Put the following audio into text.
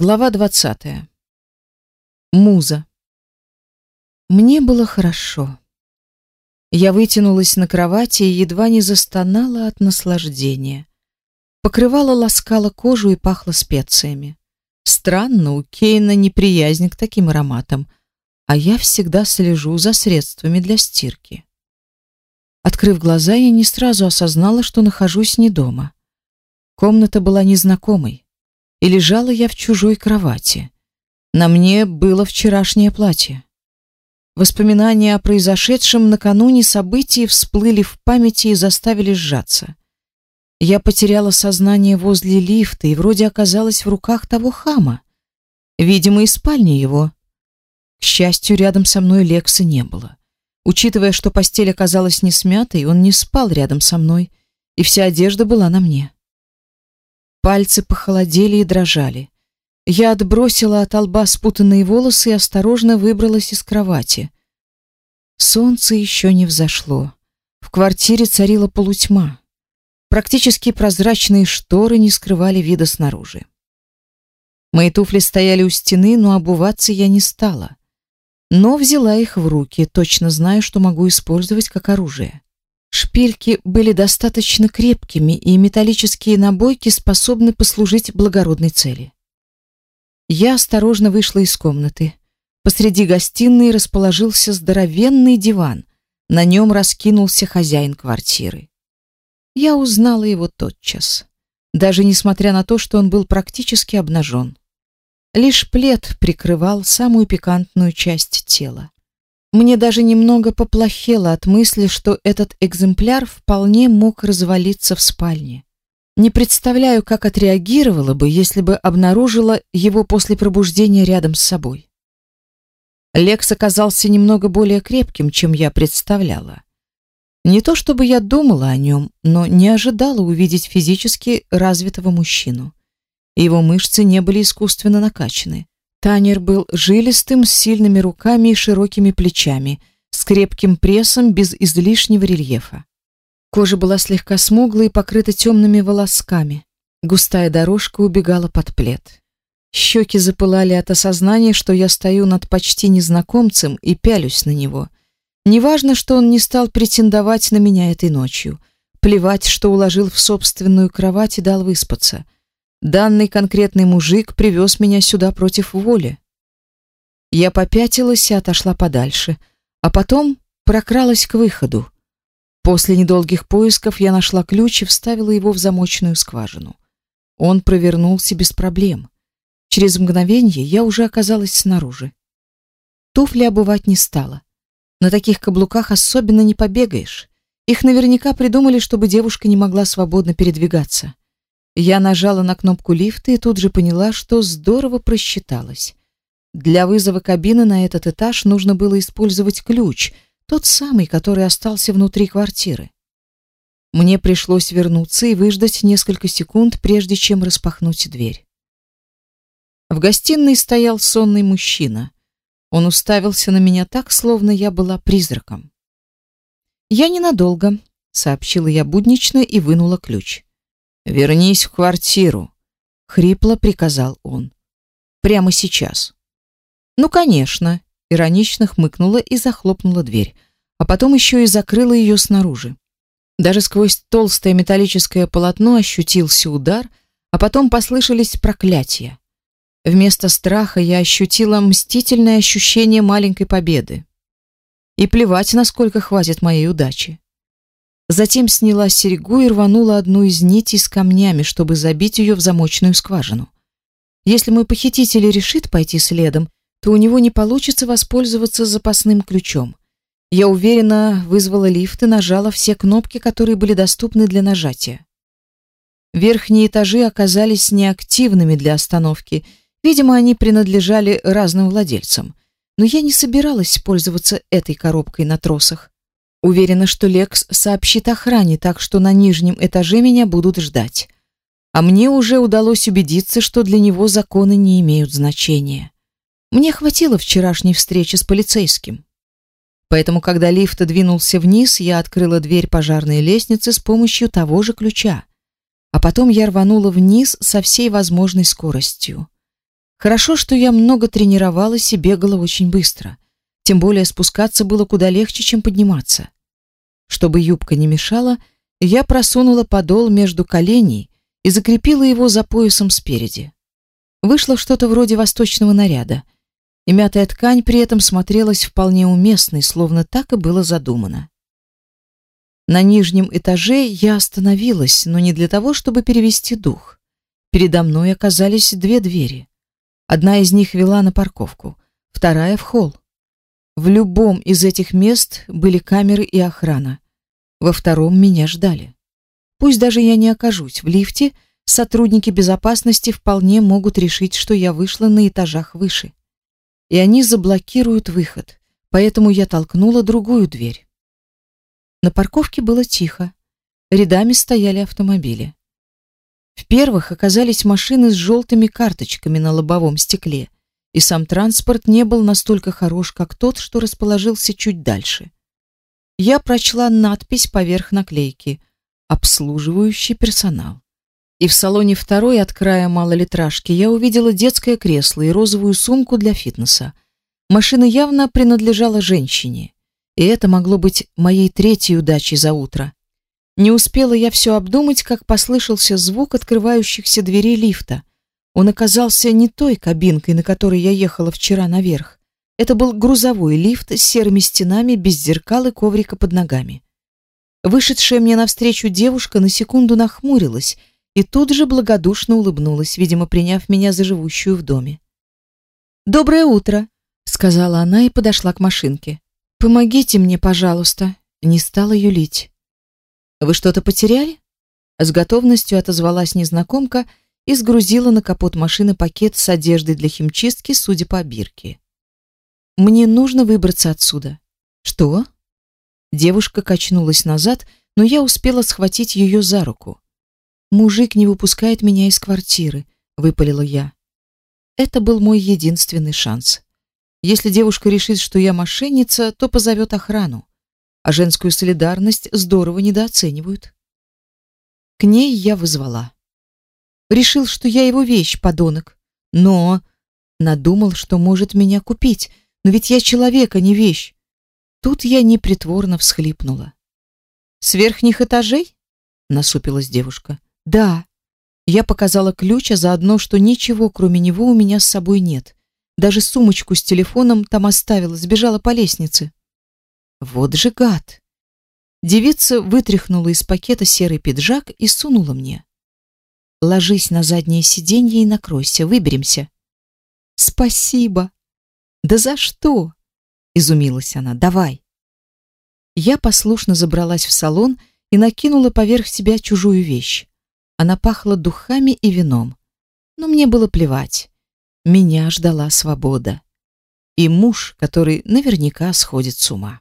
Глава двадцатая. Муза. Мне было хорошо. Я вытянулась на кровати и едва не застонала от наслаждения. Покрывало ласкало кожу и пахло специями. Странно, у Кейна неприязнь к таким ароматам, а я всегда слежу за средствами для стирки. Открыв глаза, я не сразу осознала, что нахожусь не дома. Комната была незнакомой и лежала я в чужой кровати. На мне было вчерашнее платье. Воспоминания о произошедшем накануне событий всплыли в памяти и заставили сжаться. Я потеряла сознание возле лифта и вроде оказалась в руках того хама. Видимо, из спальни его. К счастью, рядом со мной Лекса не было. Учитывая, что постель оказалась не смятой, он не спал рядом со мной, и вся одежда была на мне. Пальцы похолодели и дрожали. Я отбросила от лба спутанные волосы и осторожно выбралась из кровати. Солнце еще не взошло. В квартире царила полутьма. Практически прозрачные шторы не скрывали вида снаружи. Мои туфли стояли у стены, но обуваться я не стала. Но взяла их в руки, точно зная, что могу использовать как оружие. Шпильки были достаточно крепкими, и металлические набойки способны послужить благородной цели. Я осторожно вышла из комнаты. Посреди гостиной расположился здоровенный диван. На нем раскинулся хозяин квартиры. Я узнала его тотчас, даже несмотря на то, что он был практически обнажен. Лишь плед прикрывал самую пикантную часть тела. Мне даже немного поплохело от мысли, что этот экземпляр вполне мог развалиться в спальне. Не представляю, как отреагировала бы, если бы обнаружила его после пробуждения рядом с собой. Лекс оказался немного более крепким, чем я представляла. Не то чтобы я думала о нем, но не ожидала увидеть физически развитого мужчину. Его мышцы не были искусственно накачаны. Танер был жилистым, с сильными руками и широкими плечами, с крепким прессом без излишнего рельефа. Кожа была слегка смуглой и покрыта темными волосками. Густая дорожка убегала под плед. Щеки запылали от осознания, что я стою над почти незнакомцем и пялюсь на него. Неважно, что он не стал претендовать на меня этой ночью. Плевать, что уложил в собственную кровать и дал выспаться — Данный конкретный мужик привез меня сюда против воли. Я попятилась и отошла подальше, а потом прокралась к выходу. После недолгих поисков я нашла ключ и вставила его в замочную скважину. Он провернулся без проблем. Через мгновение я уже оказалась снаружи. Туфли обувать не стала. На таких каблуках особенно не побегаешь. Их наверняка придумали, чтобы девушка не могла свободно передвигаться. Я нажала на кнопку лифта и тут же поняла, что здорово просчиталась. Для вызова кабины на этот этаж нужно было использовать ключ, тот самый, который остался внутри квартиры. Мне пришлось вернуться и выждать несколько секунд, прежде чем распахнуть дверь. В гостиной стоял сонный мужчина. Он уставился на меня так, словно я была призраком. «Я ненадолго», — сообщила я буднично и вынула ключ. Вернись в квартиру, хрипло приказал он. Прямо сейчас. Ну, конечно, иронично хмыкнула и захлопнула дверь, а потом еще и закрыла ее снаружи. Даже сквозь толстое металлическое полотно ощутился удар, а потом послышались проклятия. Вместо страха я ощутила мстительное ощущение маленькой победы. И плевать, насколько хватит моей удачи. Затем сняла серьгу и рванула одну из нитей с камнями, чтобы забить ее в замочную скважину. Если мой похититель решит пойти следом, то у него не получится воспользоваться запасным ключом. Я уверенно вызвала лифт и нажала все кнопки, которые были доступны для нажатия. Верхние этажи оказались неактивными для остановки. Видимо, они принадлежали разным владельцам. Но я не собиралась пользоваться этой коробкой на тросах. Уверена, что Лекс сообщит охране, так что на нижнем этаже меня будут ждать. А мне уже удалось убедиться, что для него законы не имеют значения. Мне хватило вчерашней встречи с полицейским. Поэтому, когда лифт двинулся вниз, я открыла дверь пожарной лестницы с помощью того же ключа. А потом я рванула вниз со всей возможной скоростью. Хорошо, что я много тренировалась и бегала очень быстро. Тем более спускаться было куда легче, чем подниматься. Чтобы юбка не мешала, я просунула подол между коленей и закрепила его за поясом спереди. Вышло что-то вроде восточного наряда, и мятая ткань при этом смотрелась вполне уместной, словно так и было задумано. На нижнем этаже я остановилась, но не для того, чтобы перевести дух. Передо мной оказались две двери. Одна из них вела на парковку, вторая в холл. В любом из этих мест были камеры и охрана. Во втором меня ждали. Пусть даже я не окажусь в лифте, сотрудники безопасности вполне могут решить, что я вышла на этажах выше. И они заблокируют выход. Поэтому я толкнула другую дверь. На парковке было тихо. Рядами стояли автомобили. В первых оказались машины с желтыми карточками на лобовом стекле, и сам транспорт не был настолько хорош, как тот, что расположился чуть дальше я прочла надпись поверх наклейки «Обслуживающий персонал». И в салоне второй от края малолитражки я увидела детское кресло и розовую сумку для фитнеса. Машина явно принадлежала женщине, и это могло быть моей третьей удачей за утро. Не успела я все обдумать, как послышался звук открывающихся дверей лифта. Он оказался не той кабинкой, на которой я ехала вчера наверх. Это был грузовой лифт с серыми стенами, без зеркал и коврика под ногами. Вышедшая мне навстречу девушка на секунду нахмурилась и тут же благодушно улыбнулась, видимо, приняв меня за живущую в доме. «Доброе утро», — сказала она и подошла к машинке. «Помогите мне, пожалуйста», — не стала юлить. «Вы что-то потеряли?» С готовностью отозвалась незнакомка и сгрузила на капот машины пакет с одеждой для химчистки, судя по бирке. Мне нужно выбраться отсюда. Что? Девушка качнулась назад, но я успела схватить ее за руку. Мужик не выпускает меня из квартиры, выпалила я. Это был мой единственный шанс. Если девушка решит, что я мошенница, то позовет охрану, а женскую солидарность здорово недооценивают. К ней я вызвала. Решил, что я его вещь, подонок, но надумал, что может меня купить, но ведь я человек, а не вещь. Тут я непритворно всхлипнула. С верхних этажей? насупилась девушка. Да. Я показала ключ, а заодно, что ничего, кроме него, у меня с собой нет. Даже сумочку с телефоном там оставила, сбежала по лестнице. Вот же гад. Девица вытряхнула из пакета серый пиджак и сунула мне. Ложись на заднее сиденье и накройся, выберемся. Спасибо, да за что? изумилась она. Давай. Я послушно забралась в салон и накинула поверх себя чужую вещь. Она пахла духами и вином. Но мне было плевать. Меня ждала свобода. И муж, который наверняка сходит с ума.